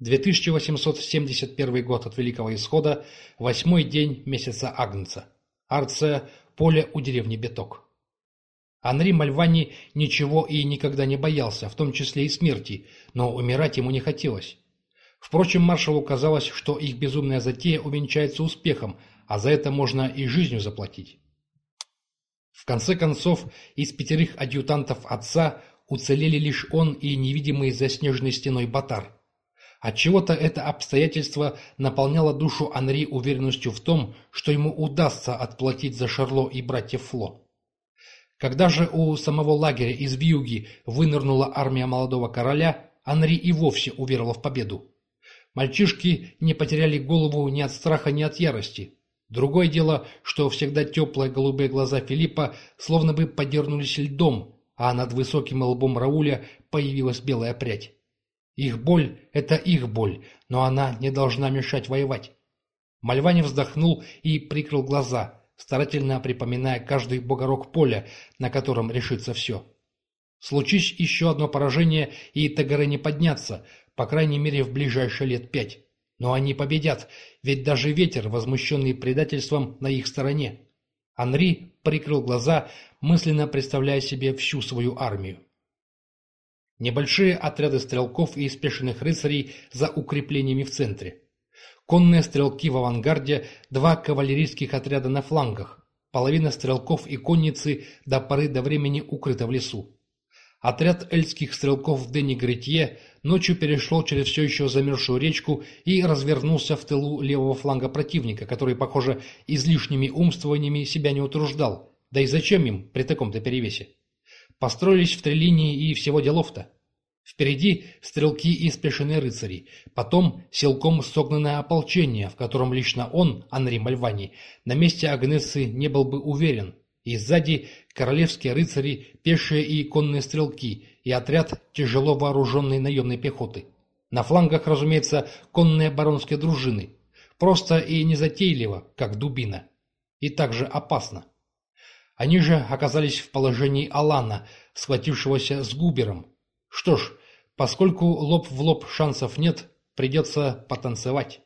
2871 год от Великого Исхода, восьмой день месяца Агнца. Арция, поле у деревни Беток. Анри Мальвани ничего и никогда не боялся, в том числе и смерти, но умирать ему не хотелось. Впрочем, маршалу казалось, что их безумная затея увенчается успехом, а за это можно и жизнью заплатить. В конце концов, из пятерых адъютантов отца уцелели лишь он и невидимый за снежной стеной Батар. Отчего-то это обстоятельство наполняло душу Анри уверенностью в том, что ему удастся отплатить за Шарло и братьев Фло. Когда же у самого лагеря из Вьюги вынырнула армия молодого короля, Анри и вовсе уверовал в победу. Мальчишки не потеряли голову ни от страха, ни от ярости. Другое дело, что всегда теплые голубые глаза Филиппа словно бы подернулись льдом, а над высоким лбом Рауля появилась белая прядь. Их боль — это их боль, но она не должна мешать воевать. Мальвани вздохнул и прикрыл глаза, старательно припоминая каждый бугорок поля, на котором решится все. Случись еще одно поражение, и Тагаре не подняться, по крайней мере в ближайшие лет пять. Но они победят, ведь даже ветер, возмущенный предательством, на их стороне. Анри прикрыл глаза, мысленно представляя себе всю свою армию. Небольшие отряды стрелков и спешенных рыцарей за укреплениями в центре. Конные стрелки в авангарде, два кавалерийских отряда на флангах, половина стрелков и конницы до поры до времени укрыта в лесу. Отряд эльских стрелков в Денигретье ночью перешел через все еще замерзшую речку и развернулся в тылу левого фланга противника, который, похоже, излишними умствованиями себя не утруждал. Да и зачем им при таком-то перевесе? Построились в три линии и всего делов-то. Впереди стрелки и спешенные рыцари, потом силком согнанное ополчение, в котором лично он, Анри Мальвани, на месте Агнессы не был бы уверен, и сзади королевские рыцари, пешие и конные стрелки, и отряд тяжело вооруженной наемной пехоты. На флангах, разумеется, конные баронские дружины. Просто и незатейливо, как дубина. И также опасно. Они же оказались в положении Алана, схватившегося с Губером. Что ж, поскольку лоб в лоб шансов нет, придется потанцевать.